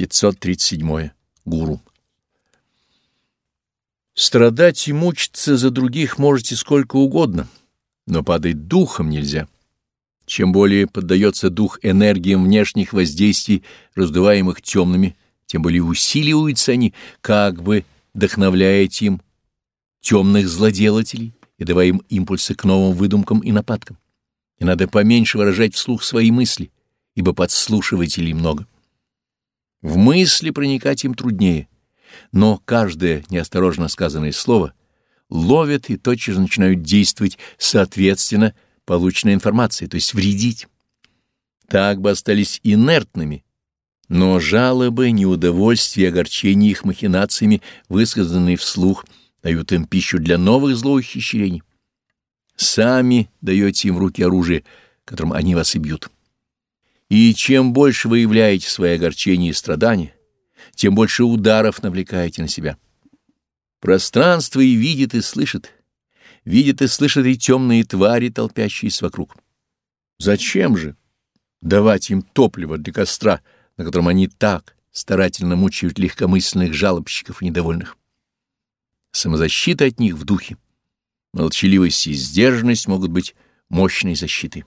537. Гуру. Страдать и мучиться за других можете сколько угодно, но падать духом нельзя. Чем более поддается дух энергиям внешних воздействий, раздуваемых темными, тем более усиливаются они, как бы вдохновляя им темных злоделателей и давая им импульсы к новым выдумкам и нападкам. И надо поменьше выражать вслух свои мысли, ибо подслушивателей много. В мысли проникать им труднее, но каждое неосторожно сказанное слово ловят и тотчас начинают действовать соответственно полученной информации, то есть вредить. Так бы остались инертными, но жалобы, неудовольствия огорчения их махинациями, высказанные вслух, дают им пищу для новых злоухищрений. Сами даете им в руки оружие, которым они вас и бьют. И чем больше вы являете свои огорчения и страдания, тем больше ударов навлекаете на себя. Пространство и видит, и слышит. Видит и слышит и темные твари, толпящиеся вокруг. Зачем же давать им топливо для костра, на котором они так старательно мучают легкомысленных жалобщиков и недовольных? Самозащита от них в духе. Молчаливость и сдержанность могут быть мощной защитой.